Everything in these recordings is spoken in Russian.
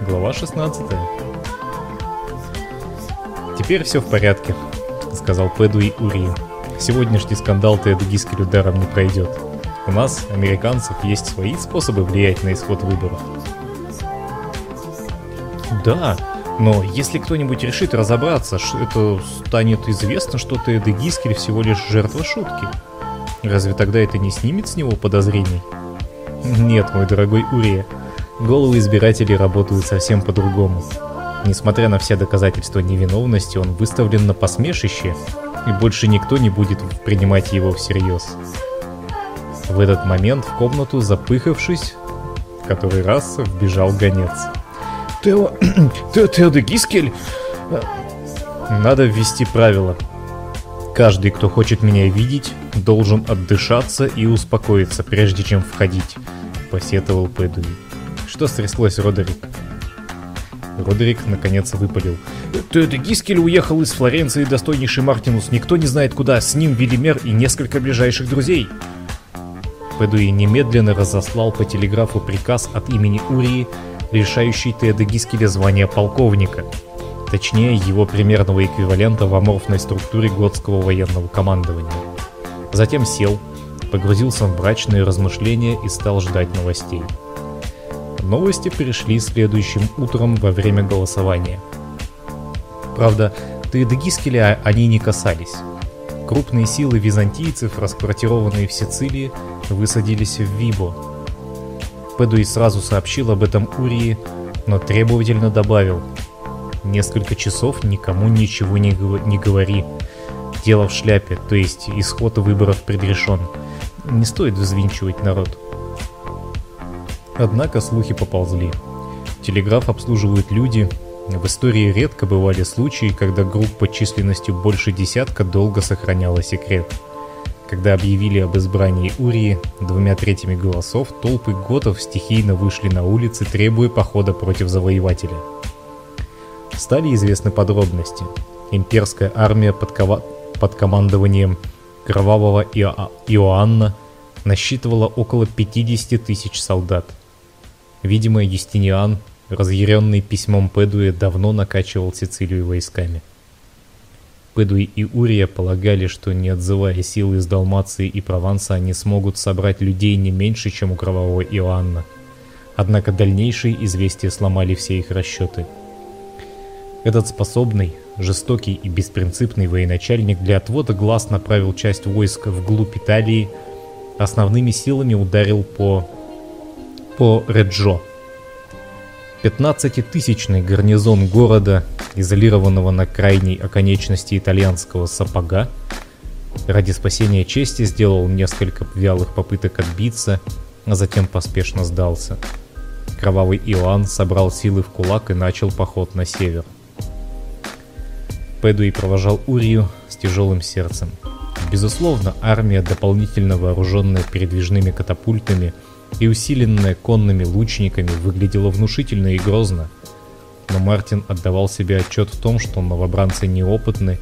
Глава 16 «Теперь все в порядке», — сказал Пэдуи Ури. «Сегодняшний скандал Теодегискелю даром не пройдет. У нас, американцев, есть свои способы влиять на исход выборов». «Да, но если кто-нибудь решит разобраться, это станет известно, что Теодегискель всего лишь жертва шутки. Разве тогда это не снимет с него подозрений?» «Нет, мой дорогой Урия, головы избирателей работают совсем по-другому». Несмотря на все доказательства невиновности, он выставлен на посмешище, и больше никто не будет принимать его всерьез. В этот момент в комнату, запыхавшись, в который раз вбежал гонец. Тео... Тео де Гискель? Надо ввести правила. Каждый, кто хочет меня видеть, должен отдышаться и успокоиться, прежде чем входить, посетовал Пэдуи. Что стряслось, Родерик? Родерик наконец выпалил. Тед Гискель уехал из Флоренции, достойнейший Мартинус. Никто не знает куда. С ним Велимер и несколько ближайших друзей. Пэдуи немедленно разослал по телеграфу приказ от имени Урии, лишающий Теда Гискеля звания полковника. Точнее, его примерного эквивалента в аморфной структуре готского военного командования. Затем сел, погрузился в брачные размышления и стал ждать новостей. Новости пришли следующим утром во время голосования. Правда, Теодегискеля они не касались. Крупные силы византийцев, расквартированные в Сицилии, высадились в Вибо. Пэдуи сразу сообщил об этом Урии, но требовательно добавил «Несколько часов никому ничего не, не говори. Дело в шляпе, то есть исход выборов предрешен. Не стоит взвинчивать народ». Однако слухи поползли. Телеграф обслуживают люди. В истории редко бывали случаи, когда группа численностью больше десятка долго сохраняла секрет. Когда объявили об избрании Урии двумя третьими голосов, толпы готов стихийно вышли на улицы, требуя похода против завоевателя. Стали известны подробности. Имперская армия под, кова... под командованием кровавого Ио... Иоанна насчитывала около 50 тысяч солдат. Видимо, Юстиниан, разъяренный письмом Пэдуя, давно накачивал Сицилию войсками. Пэдуи и Урия полагали, что не отзывая силы из Далмации и Прованса, они смогут собрать людей не меньше, чем у Кровавого Иоанна. Однако дальнейшие известия сломали все их расчеты. Этот способный, жестокий и беспринципный военачальник для отвода глаз направил часть войск вглубь Италии, основными силами ударил по по Реджо. 15-тысячный гарнизон города, изолированного на крайней оконечности итальянского сапога, ради спасения чести сделал несколько вялых попыток отбиться, а затем поспешно сдался. Кровавый Иоанн собрал силы в кулак и начал поход на север. Пэдуи провожал Урию с тяжелым сердцем. Безусловно, армия, дополнительно вооруженная передвижными катапультами – и усиленная конными лучниками выглядела внушительно и грозно. Но Мартин отдавал себе отчет в том, что новобранцы неопытны,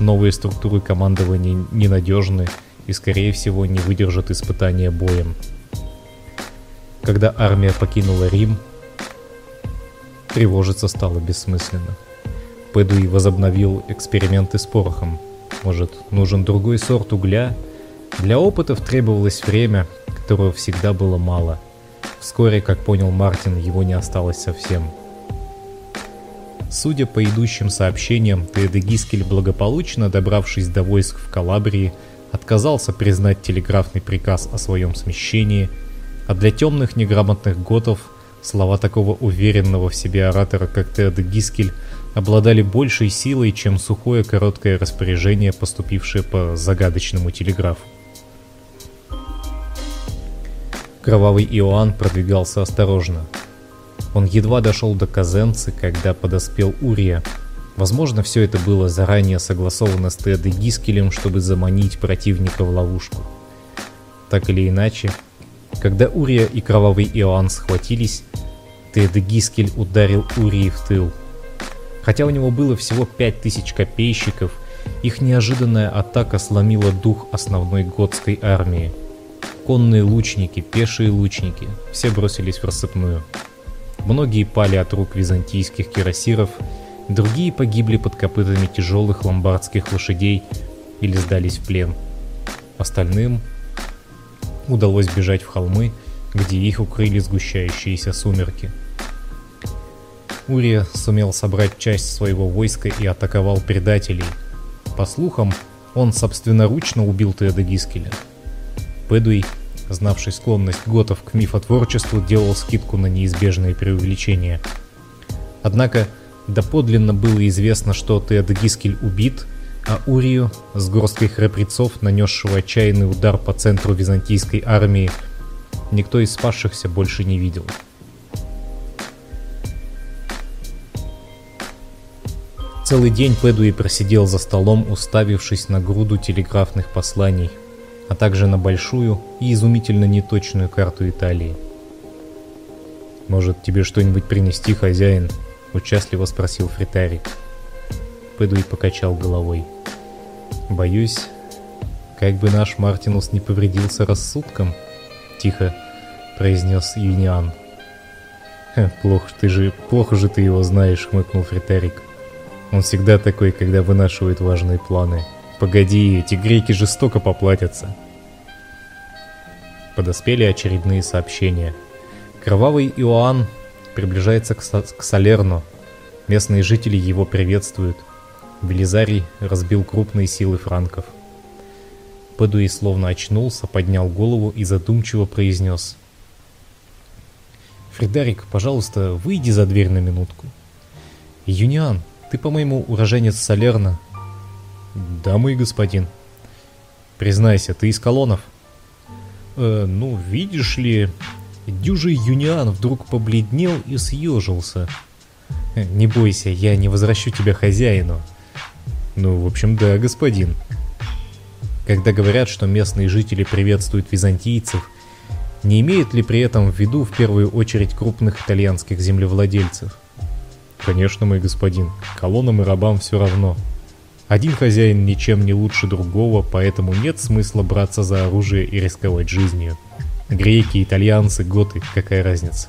новые структуры командования ненадежны и, скорее всего, не выдержат испытания боем. Когда армия покинула Рим, тревожиться стало бессмысленно. Пэдуи возобновил эксперименты с порохом. Может, нужен другой сорт угля? Для опытов требовалось время, которого всегда было мало. Вскоре, как понял Мартин, его не осталось совсем. Судя по идущим сообщениям, Теодегискель, благополучно добравшись до войск в Калабрии, отказался признать телеграфный приказ о своем смещении, а для темных неграмотных готов слова такого уверенного в себе оратора, как Теодегискель, обладали большей силой, чем сухое короткое распоряжение, поступившее по загадочному телеграфу. Кровавый Иоанн продвигался осторожно. Он едва дошел до Казенцы, когда подоспел Урия. Возможно, все это было заранее согласовано с Тедой Гискелем, чтобы заманить противника в ловушку. Так или иначе, когда Урия и Кровавый Иоанн схватились, Теда Гискель ударил Урии в тыл. Хотя у него было всего 5000 копейщиков, их неожиданная атака сломила дух основной готской армии – Конные лучники, пешие лучники, все бросились в рассыпную. Многие пали от рук византийских кирасиров, другие погибли под копытами тяжелых ломбардских лошадей или сдались в плен. Остальным удалось бежать в холмы, где их укрыли сгущающиеся сумерки. Урия сумел собрать часть своего войска и атаковал предателей. По слухам, он собственноручно убил Теода Гискеля. Пэдуи, знавший склонность готов к мифотворчеству, делал скидку на неизбежные преувеличения. Однако, доподлинно было известно, что Теод Гискель убит, а Урию, с горсткой храбрецов, нанесшего отчаянный удар по центру византийской армии, никто из спасшихся больше не видел. Целый день Пэдуи просидел за столом, уставившись на груду телеграфных посланий, а также на большую и изумительно неточную карту Италии. «Может, тебе что-нибудь принести, хозяин?» – участливо спросил Фритарик. Пэдуи покачал головой. «Боюсь, как бы наш Мартинус не повредился рассудком», – тихо произнес Юниан. «Плохо ты же, плохо же ты его знаешь», – хмыкнул Фритарик. Он всегда такой, когда вынашивает важные планы. Погоди, эти греки жестоко поплатятся. Подоспели очередные сообщения. Кровавый Иоанн приближается к, к Салерну. Местные жители его приветствуют. Велизарий разбил крупные силы франков. Падуи словно очнулся, поднял голову и задумчиво произнес. «Фредерик, пожалуйста, выйди за дверь на минутку». «Юниан, ты, по-моему, уроженец Салерна. Да, мой господин. Признайся, ты из колонов? Э, ну, видишь ли, дюжий юниан вдруг побледнел и съежился. Э, не бойся, я не возвращу тебя хозяину. Ну, в общем, да, господин. Когда говорят, что местные жители приветствуют византийцев, не имеют ли при этом в виду в первую очередь крупных итальянских землевладельцев? Конечно, мой господин, колоннам и рабам все равно. Один хозяин ничем не лучше другого, поэтому нет смысла браться за оружие и рисковать жизнью. Греки, итальянцы, готы, какая разница?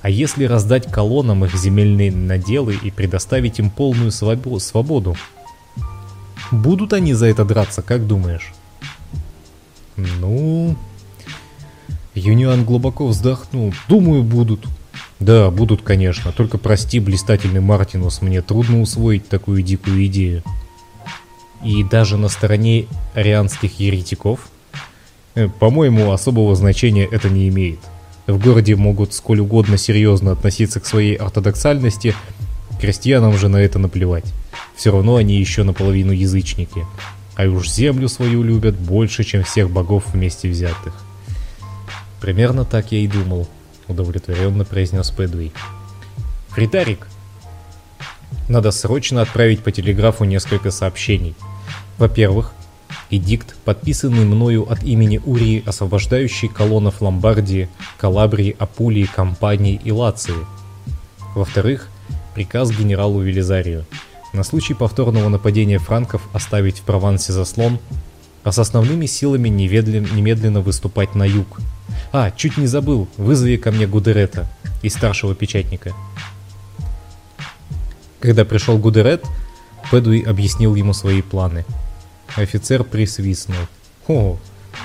А если раздать колоннам их земельные наделы и предоставить им полную свободу? Будут они за это драться, как думаешь? Ну... Юниан глубоко вздохнул. Думаю, будут. Да, будут, конечно. Только прости, блистательный Мартинус, мне трудно усвоить такую дикую идею. И даже на стороне арианских еретиков? Э, по-моему, особого значения это не имеет. В городе могут сколь угодно серьезно относиться к своей ортодоксальности, крестьянам же на это наплевать. Все равно они еще наполовину язычники. А уж землю свою любят больше, чем всех богов вместе взятых. Примерно так я и думал удовлетворенно произнес Пэдуи. «Фритарик, надо срочно отправить по телеграфу несколько сообщений. Во-первых, эдикт, подписанный мною от имени Урии, освобождающий колоннов Ломбардии, Калабрии, Апулии, Кампании и Лации. Во-вторых, приказ генералу Велизарию на случай повторного нападения франков оставить в Провансе заслон, а с основными силами немедленно выступать на юг, а, чуть не забыл, вызови ко мне Гудерета из старшего печатника. Когда пришел Гудерет, Пэдуи объяснил ему свои планы. Офицер присвистнул. «О,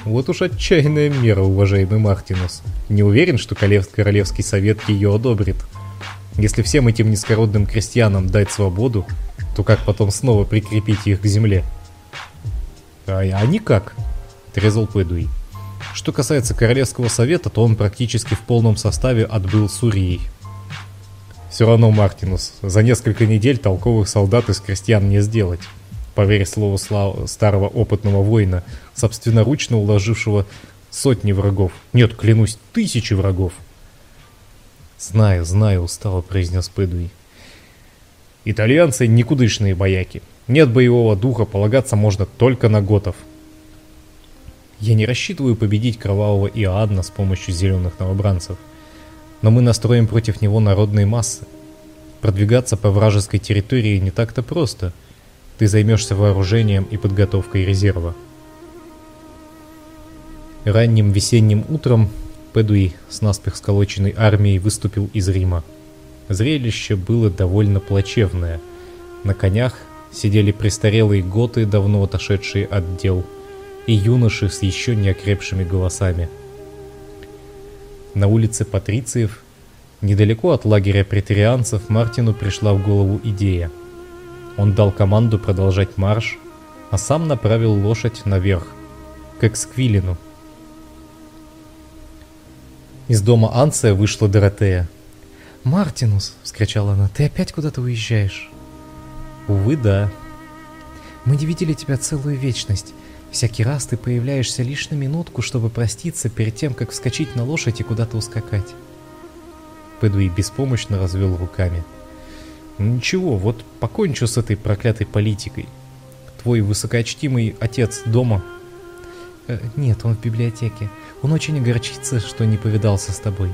вот уж отчаянная мера, уважаемый Мартинус. Не уверен, что Королевский совет ее одобрит. Если всем этим низкородным крестьянам дать свободу, то как потом снова прикрепить их к земле?» «А, а никак», — отрезал Пэдуи. Что касается Королевского совета, то он практически в полном составе отбыл Сурией. Все равно, Мартинус, за несколько недель толковых солдат из крестьян не сделать. Поверь слову старого опытного воина, собственноручно уложившего сотни врагов. Нет, клянусь, тысячи врагов. «Знаю, знаю», — устало произнес Пэдуи. «Итальянцы — никудышные бояки. Нет боевого духа, полагаться можно только на готов. Я не рассчитываю победить кровавого Иоанна с помощью зеленых новобранцев, но мы настроим против него народные массы. Продвигаться по вражеской территории не так-то просто. Ты займешься вооружением и подготовкой резерва. Ранним весенним утром Пэдуи с наспех сколоченной армией выступил из Рима. Зрелище было довольно плачевное. На конях сидели престарелые готы, давно отошедшие от дел, и юноши с еще не окрепшими голосами. На улице Патрициев, недалеко от лагеря претерианцев, Мартину пришла в голову идея. Он дал команду продолжать марш, а сам направил лошадь наверх, к Эксквилину. Из дома Анция вышла Доротея. «Мартинус!» — вскричала она. «Ты опять куда-то уезжаешь?» «Увы, да». «Мы не видели тебя целую вечность. Всякий раз ты появляешься лишь на минутку, чтобы проститься перед тем, как вскочить на лошадь и куда-то ускакать». Пэдуи беспомощно развел руками. «Ничего, вот покончу с этой проклятой политикой. Твой высокочтимый отец дома?» э, «Нет, он в библиотеке. Он очень огорчится, что не повидался с тобой».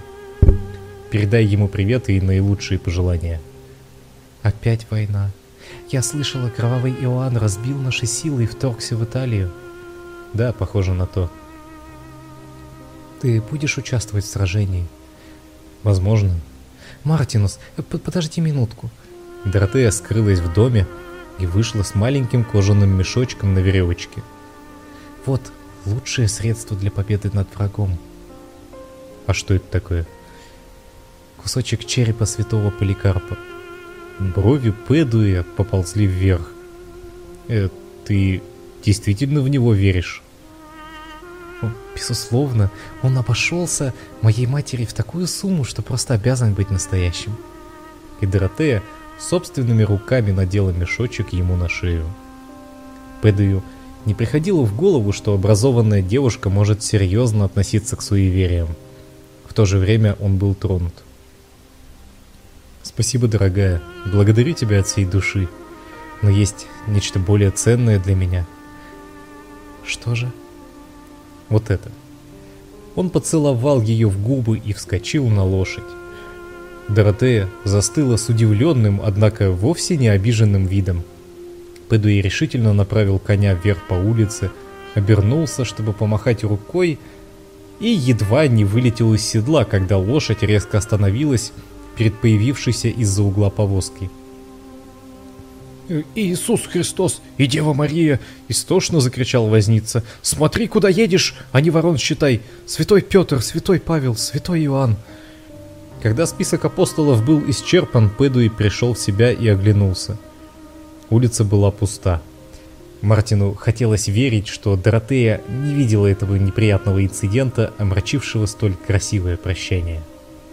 Передай ему привет и наилучшие пожелания. Опять война. Я слышала, кровавый Иоанн разбил наши силы и вторгся в Италию. Да, похоже на то. Ты будешь участвовать в сражении? Возможно. Мартинус, подожди минутку. Доротея скрылась в доме и вышла с маленьким кожаным мешочком на веревочке. Вот лучшее средство для победы над врагом. А что это такое? Кусочек черепа святого Поликарпа. Брови Пэдуя поползли вверх. Э, ты действительно в него веришь? Безусловно, он обошелся моей матери в такую сумму, что просто обязан быть настоящим. И Доротея собственными руками надела мешочек ему на шею. Пэдую не приходило в голову, что образованная девушка может серьезно относиться к суевериям. В то же время он был тронут. «Спасибо, дорогая. Благодарю тебя от всей души. Но есть нечто более ценное для меня». «Что же?» «Вот это». Он поцеловал ее в губы и вскочил на лошадь. Доротея застыла с удивленным, однако вовсе не обиженным видом. Пэдуи решительно направил коня вверх по улице, обернулся, чтобы помахать рукой, и едва не вылетел из седла, когда лошадь резко остановилась перед появившейся из-за угла повозки. «Иисус Христос и Дева Мария!» — истошно закричал возница. «Смотри, куда едешь, а не ворон считай! Святой Петр, Святой Павел, Святой Иоанн!» Когда список апостолов был исчерпан, Пэдуи пришел в себя и оглянулся. Улица была пуста. Мартину хотелось верить, что Доротея не видела этого неприятного инцидента, омрачившего столь красивое прощание.